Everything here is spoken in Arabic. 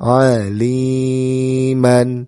عَلِيمًا